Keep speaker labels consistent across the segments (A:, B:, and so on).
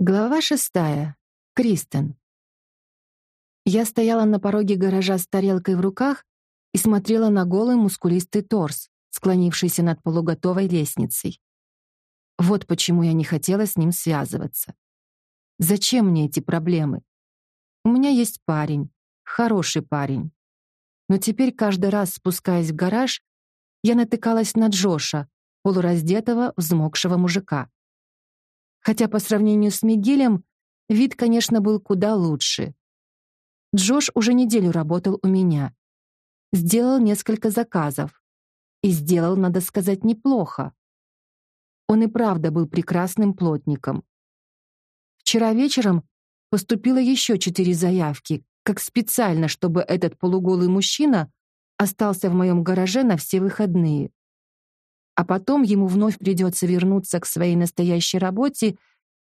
A: Глава шестая. Кристен. Я стояла на пороге гаража с тарелкой в руках и смотрела на голый мускулистый торс, склонившийся над полуготовой лестницей. Вот почему я не хотела с ним связываться. Зачем мне эти проблемы? У меня есть парень, хороший парень. Но теперь каждый раз, спускаясь в гараж, я натыкалась на Джоша, полураздетого, взмокшего мужика. Хотя по сравнению с Мигелем вид, конечно, был куда лучше. Джош уже неделю работал у меня. Сделал несколько заказов. И сделал, надо сказать, неплохо. Он и правда был прекрасным плотником. Вчера вечером поступило еще четыре заявки, как специально, чтобы этот полуголый мужчина остался в моем гараже на все выходные а потом ему вновь придется вернуться к своей настоящей работе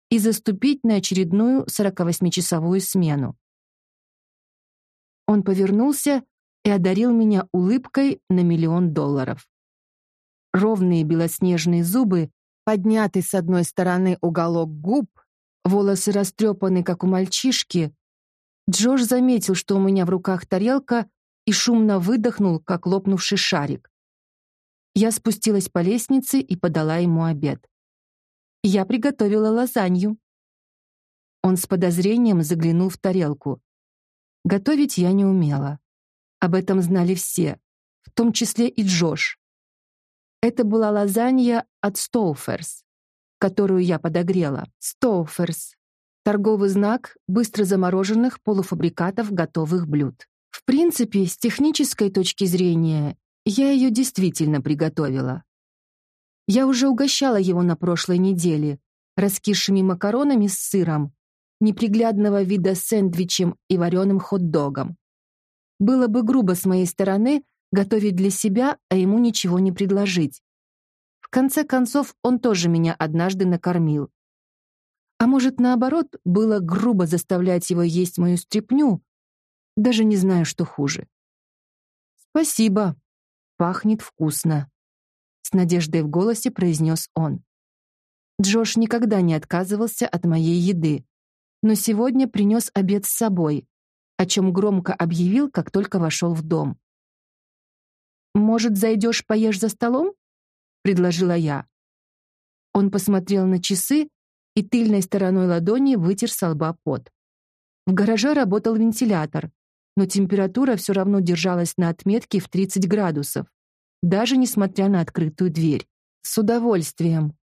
A: и заступить на очередную 48-часовую смену. Он повернулся и одарил меня улыбкой на миллион долларов. Ровные белоснежные зубы, поднятый с одной стороны уголок губ, волосы растрепаны, как у мальчишки. Джош заметил, что у меня в руках тарелка, и шумно выдохнул, как лопнувший шарик. Я спустилась по лестнице и подала ему обед. Я приготовила лазанью. Он с подозрением заглянул в тарелку. Готовить я не умела. Об этом знали все, в том числе и Джош. Это была лазанья от Стоуферс, которую я подогрела. Стоуферс — торговый знак быстро замороженных полуфабрикатов готовых блюд. В принципе, с технической точки зрения, я ее действительно приготовила. Я уже угощала его на прошлой неделе раскисшими макаронами с сыром, неприглядного вида сэндвичем и вареным хот-догом. Было бы грубо с моей стороны готовить для себя, а ему ничего не предложить. В конце концов, он тоже меня однажды накормил. А может, наоборот, было грубо заставлять его есть мою стряпню? Даже не знаю, что хуже. «Спасибо», Пахнет вкусно», — с надеждой в голосе произнес он. Джош никогда не отказывался от моей еды, но сегодня принес обед с собой, о чем громко объявил, как только вошел в дом. «Может, зайдешь, поешь за столом?» — предложила я. Он посмотрел на часы и тыльной стороной ладони вытер с лба пот. В гараже работал вентилятор, но температура все равно держалась на отметке в 30 градусов, даже несмотря на открытую дверь. С удовольствием.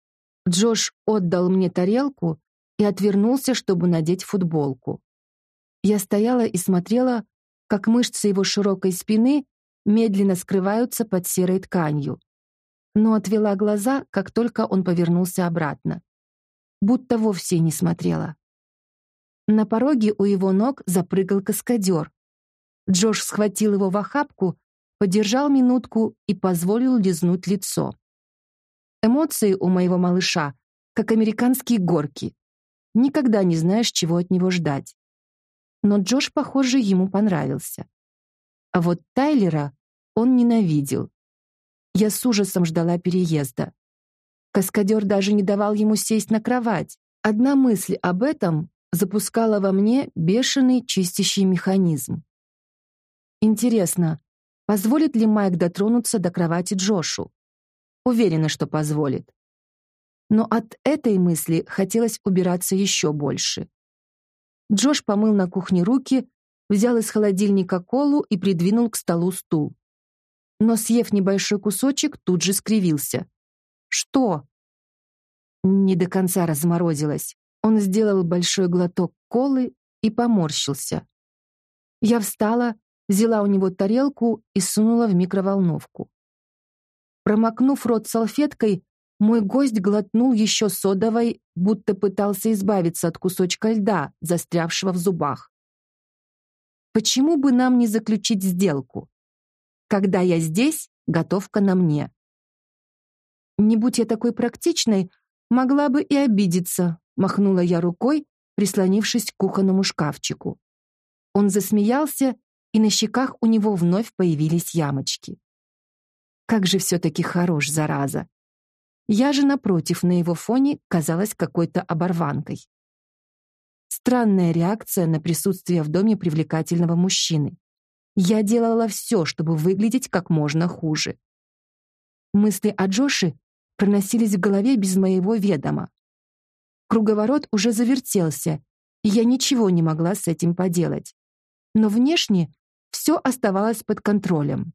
A: Джош отдал мне тарелку и отвернулся, чтобы надеть футболку. Я стояла и смотрела, как мышцы его широкой спины медленно скрываются под серой тканью. Но отвела глаза, как только он повернулся обратно. Будто вовсе не смотрела. На пороге у его ног запрыгал каскадер, Джош схватил его в охапку, подержал минутку и позволил лизнуть лицо. Эмоции у моего малыша, как американские горки. Никогда не знаешь, чего от него ждать. Но Джош, похоже, ему понравился. А вот Тайлера он ненавидел. Я с ужасом ждала переезда. Каскадер даже не давал ему сесть на кровать. Одна мысль об этом запускала во мне бешеный чистящий механизм. Интересно, позволит ли Майк дотронуться до кровати Джошу? Уверена, что позволит. Но от этой мысли хотелось убираться еще больше. Джош помыл на кухне руки, взял из холодильника колу и придвинул к столу стул. Но, съев небольшой кусочек, тут же скривился. «Что?» Не до конца разморозилась. Он сделал большой глоток колы и поморщился. Я встала, взяла у него тарелку и сунула в микроволновку. Промокнув рот салфеткой, мой гость глотнул еще содовой, будто пытался избавиться от кусочка льда, застрявшего в зубах. Почему бы нам не заключить сделку? Когда я здесь, готовка на мне. Не будь я такой практичной, могла бы и обидеться, махнула я рукой, прислонившись к кухонному шкафчику. Он засмеялся и на щеках у него вновь появились ямочки. Как же все-таки хорош, зараза. Я же, напротив, на его фоне казалась какой-то оборванкой. Странная реакция на присутствие в доме привлекательного мужчины. Я делала все, чтобы выглядеть как можно хуже. Мысли о Джоше проносились в голове без моего ведома. Круговорот уже завертелся, и я ничего не могла с этим поделать. Но внешне все оставалось под контролем.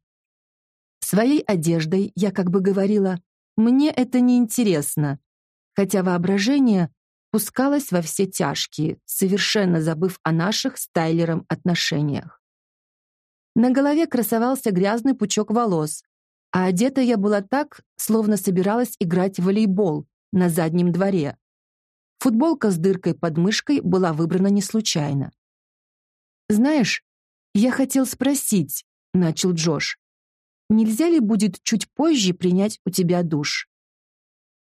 A: Своей одеждой я как бы говорила «мне это не интересно», хотя воображение пускалось во все тяжкие, совершенно забыв о наших с Тайлером отношениях. На голове красовался грязный пучок волос, а одета я была так, словно собиралась играть в волейбол на заднем дворе. Футболка с дыркой под мышкой была выбрана не случайно. «Знаешь, я хотел спросить», — начал Джош, «нельзя ли будет чуть позже принять у тебя душ?»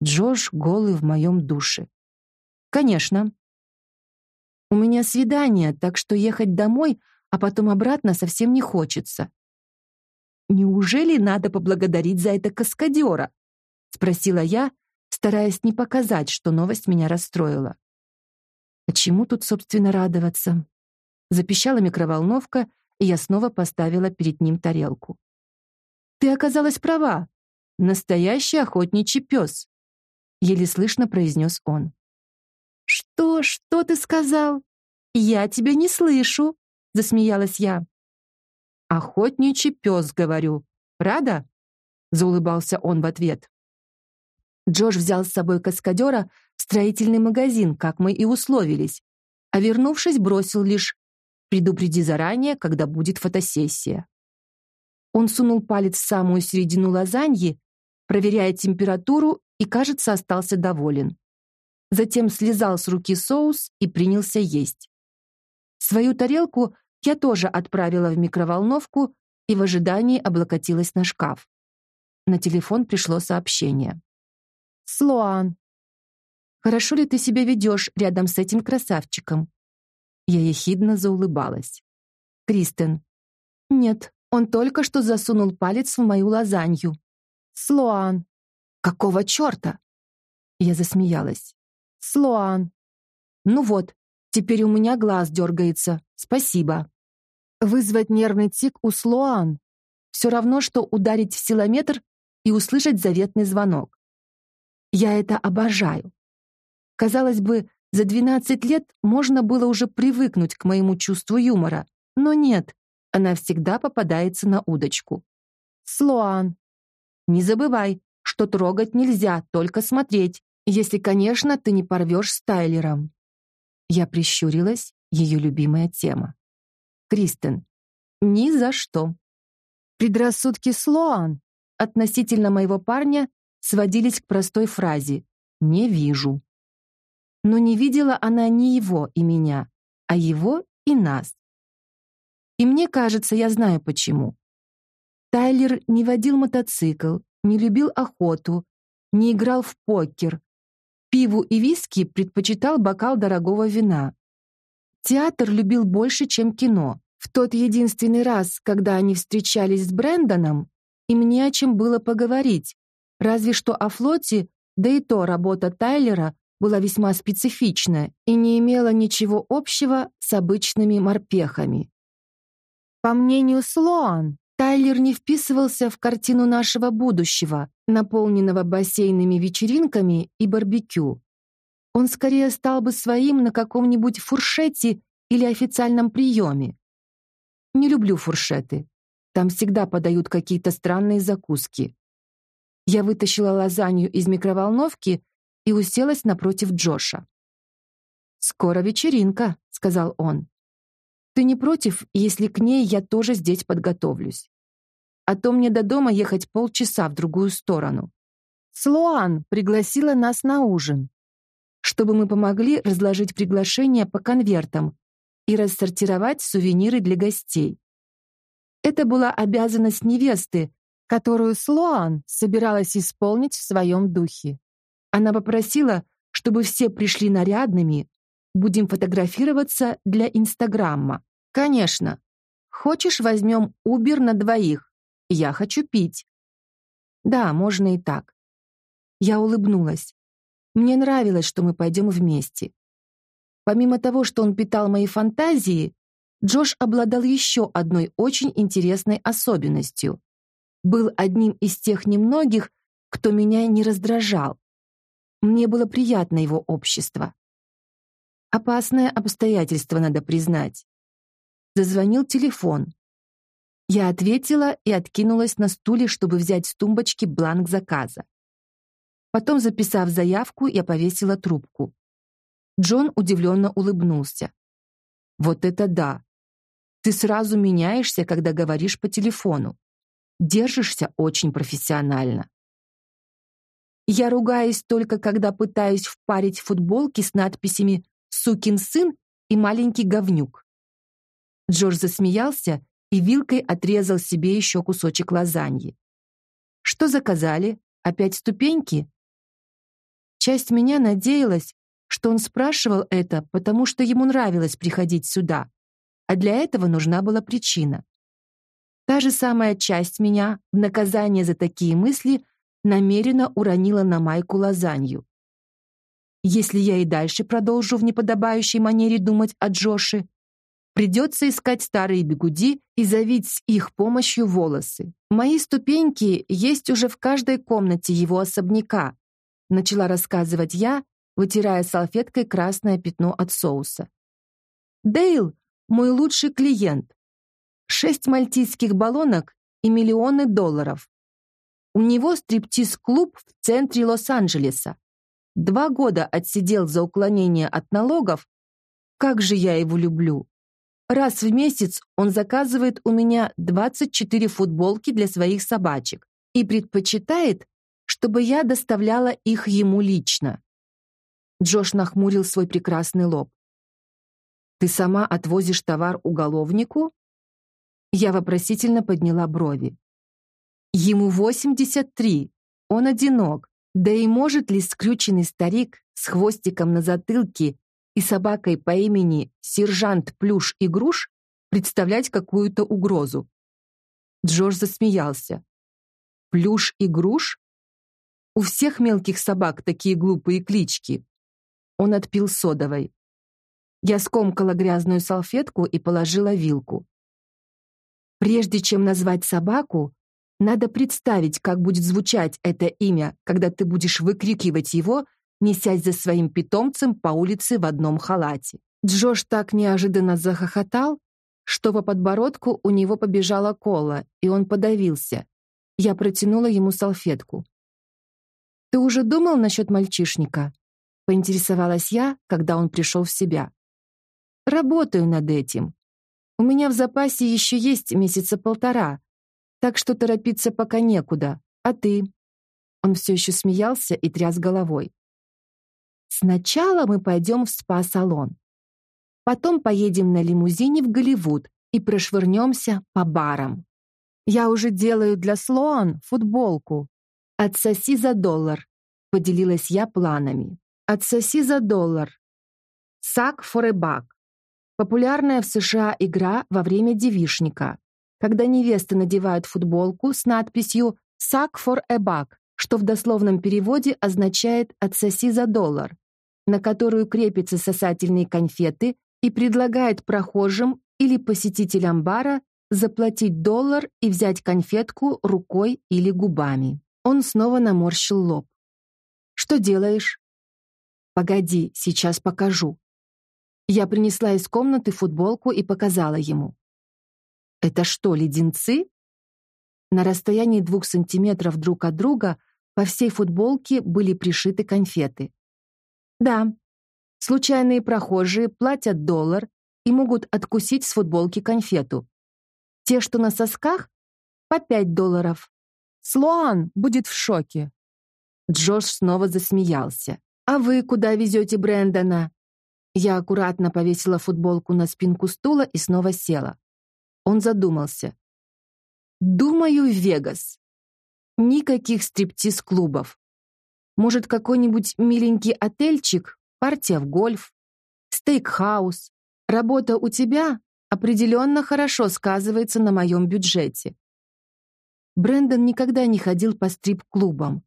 A: Джош голый в моем душе. «Конечно». «У меня свидание, так что ехать домой, а потом обратно совсем не хочется. «Неужели надо поблагодарить за это каскадера?» — спросила я, стараясь не показать, что новость меня расстроила. «Почему «А тут, собственно, радоваться?» Запищала микроволновка, и я снова поставила перед ним тарелку. «Ты оказалась права. Настоящий охотничий пес», — еле слышно произнес он. «Что? Что ты сказал? Я тебя не слышу», — засмеялась я. «Охотничий пес, говорю. Рада?» — заулыбался он в ответ. Джош взял с собой каскадера в строительный магазин, как мы и условились, а вернувшись, бросил лишь «предупреди заранее, когда будет фотосессия». Он сунул палец в самую середину лазаньи, проверяя температуру, и, кажется, остался доволен. Затем слезал с руки соус и принялся есть. Свою тарелку я тоже отправила в микроволновку и в ожидании облокотилась на шкаф. На телефон пришло сообщение. «Слоан, хорошо ли ты себя ведешь рядом с этим красавчиком?» Я ехидно заулыбалась. «Кристен, нет, он только что засунул палец в мою лазанью. Слоан, какого черта?» Я засмеялась. «Слоан, ну вот, теперь у меня глаз дергается. Спасибо». Вызвать нервный тик у Слоан все равно, что ударить в силометр и услышать заветный звонок. Я это обожаю. Казалось бы, за 12 лет можно было уже привыкнуть к моему чувству юмора, но нет, она всегда попадается на удочку. Слоан, не забывай, что трогать нельзя, только смотреть, если, конечно, ты не порвешь с Тайлером. Я прищурилась, ее любимая тема. Кристен. Ни за что. Предрассудки Слоан относительно моего парня сводились к простой фразе «не вижу». Но не видела она не его и меня, а его и нас. И мне кажется, я знаю почему. Тайлер не водил мотоцикл, не любил охоту, не играл в покер. Пиву и виски предпочитал бокал дорогого вина. Театр любил больше, чем кино. В тот единственный раз, когда они встречались с Брэндоном, им не о чем было поговорить, разве что о флоте, да и то работа Тайлера была весьма специфична и не имела ничего общего с обычными морпехами. По мнению Слоан, Тайлер не вписывался в картину нашего будущего, наполненного бассейнными вечеринками и барбекю. Он скорее стал бы своим на каком-нибудь фуршете или официальном приеме. Не люблю фуршеты. Там всегда подают какие-то странные закуски. Я вытащила лазанью из микроволновки и уселась напротив Джоша. «Скоро вечеринка», — сказал он. «Ты не против, если к ней я тоже здесь подготовлюсь? А то мне до дома ехать полчаса в другую сторону. Слоан пригласила нас на ужин чтобы мы помогли разложить приглашения по конвертам и рассортировать сувениры для гостей. Это была обязанность невесты, которую Слоан собиралась исполнить в своем духе. Она попросила, чтобы все пришли нарядными, будем фотографироваться для Инстаграма. Конечно. Хочешь, возьмем Убер на двоих? Я хочу пить. Да, можно и так. Я улыбнулась. Мне нравилось, что мы пойдем вместе. Помимо того, что он питал мои фантазии, Джош обладал еще одной очень интересной особенностью. Был одним из тех немногих, кто меня не раздражал. Мне было приятно его общество. Опасное обстоятельство, надо признать. Зазвонил телефон. Я ответила и откинулась на стуле, чтобы взять с тумбочки бланк заказа. Потом, записав заявку, я повесила трубку. Джон удивленно улыбнулся. «Вот это да! Ты сразу меняешься, когда говоришь по телефону. Держишься очень профессионально». Я ругаюсь только, когда пытаюсь впарить футболки с надписями «Сукин сын» и «Маленький говнюк». Джордж засмеялся и вилкой отрезал себе еще кусочек лазаньи. «Что заказали? Опять ступеньки?» Часть меня надеялась, что он спрашивал это, потому что ему нравилось приходить сюда, а для этого нужна была причина. Та же самая часть меня в наказание за такие мысли намеренно уронила на майку лазанью. Если я и дальше продолжу в неподобающей манере думать о Джоше, придется искать старые бегуди и завить с их помощью волосы. Мои ступеньки есть уже в каждой комнате его особняка, начала рассказывать я, вытирая салфеткой красное пятно от соуса. Дейл — мой лучший клиент. Шесть мальтийских баллонок и миллионы долларов. У него стриптиз-клуб в центре Лос-Анджелеса. Два года отсидел за уклонение от налогов. Как же я его люблю. Раз в месяц он заказывает у меня 24 футболки для своих собачек и предпочитает, чтобы я доставляла их ему лично. Джош нахмурил свой прекрасный лоб. «Ты сама отвозишь товар уголовнику?» Я вопросительно подняла брови. «Ему 83, он одинок, да и может ли скрюченный старик с хвостиком на затылке и собакой по имени Сержант Плюш и Груш представлять какую-то угрозу?» Джош засмеялся. «Плюш и Груш? У всех мелких собак такие глупые клички. Он отпил содовой. Я скомкала грязную салфетку и положила вилку. Прежде чем назвать собаку, надо представить, как будет звучать это имя, когда ты будешь выкрикивать его, несясь за своим питомцем по улице в одном халате. Джош так неожиданно захохотал, что по подбородку у него побежала кола, и он подавился. Я протянула ему салфетку. «Ты уже думал насчет мальчишника?» — поинтересовалась я, когда он пришел в себя. «Работаю над этим. У меня в запасе еще есть месяца полтора, так что торопиться пока некуда. А ты?» Он все еще смеялся и тряс головой. «Сначала мы пойдем в спа-салон. Потом поедем на лимузине в Голливуд и прошвырнемся по барам. Я уже делаю для Слоан футболку, «Отсоси за доллар», — поделилась я планами. «Отсоси за доллар». «Сак buck». Популярная в США игра во время девишника, когда невесты надевают футболку с надписью «Suck for a buck», что в дословном переводе означает «отсоси за доллар», на которую крепятся сосательные конфеты и предлагает прохожим или посетителям бара заплатить доллар и взять конфетку рукой или губами. Он снова наморщил лоб. «Что делаешь?» «Погоди, сейчас покажу». Я принесла из комнаты футболку и показала ему. «Это что, леденцы?» На расстоянии двух сантиметров друг от друга по всей футболке были пришиты конфеты. «Да, случайные прохожие платят доллар и могут откусить с футболки конфету. Те, что на сосках, по пять долларов. Слоан будет в шоке. Джош снова засмеялся. «А вы куда везете Брэндона?» Я аккуратно повесила футболку на спинку стула и снова села. Он задумался. «Думаю, Вегас. Никаких стриптиз-клубов. Может, какой-нибудь миленький отельчик, партия в гольф, стейкхаус. Работа у тебя определенно хорошо сказывается на моем бюджете. Брэндон никогда не ходил по стрип-клубам.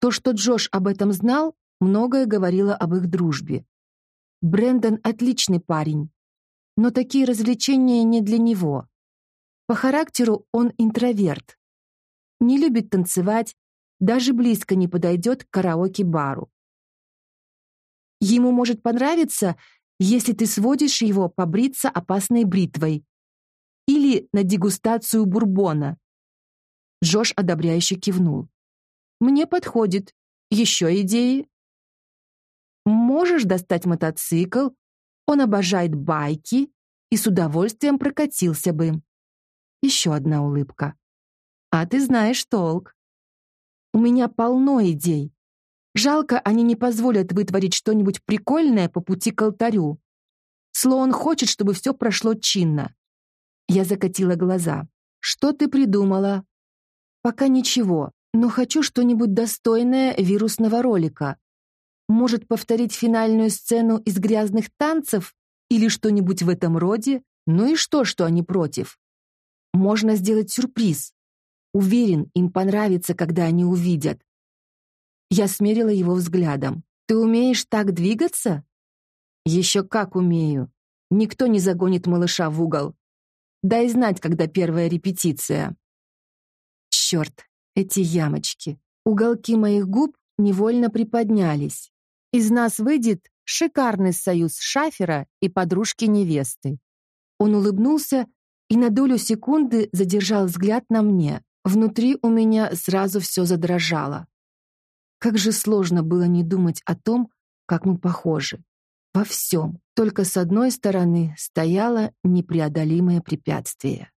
A: То, что Джош об этом знал, многое говорило об их дружбе. Брэндон отличный парень, но такие развлечения не для него. По характеру он интроверт. Не любит танцевать, даже близко не подойдет к караоке-бару. Ему может понравиться, если ты сводишь его побриться опасной бритвой или на дегустацию бурбона. Джош одобряюще кивнул. Мне подходит. Еще идеи? Можешь достать мотоцикл? Он обожает байки и с удовольствием прокатился бы. Еще одна улыбка. А ты знаешь толк. У меня полно идей. Жалко, они не позволят вытворить что-нибудь прикольное по пути к алтарю. Слоун хочет, чтобы все прошло чинно. Я закатила глаза. Что ты придумала? Пока ничего, но хочу что-нибудь достойное вирусного ролика. Может, повторить финальную сцену из грязных танцев или что-нибудь в этом роде? Ну и что, что они против? Можно сделать сюрприз. Уверен, им понравится, когда они увидят. Я смерила его взглядом. «Ты умеешь так двигаться?» «Еще как умею. Никто не загонит малыша в угол. Дай знать, когда первая репетиция». Черт, эти ямочки. Уголки моих губ невольно приподнялись. Из нас выйдет шикарный союз шафера и подружки невесты. Он улыбнулся и на долю секунды задержал взгляд на мне. Внутри у меня сразу все задрожало. Как же сложно было не думать о том, как мы похожи. Во всем. Только с одной стороны стояло непреодолимое препятствие.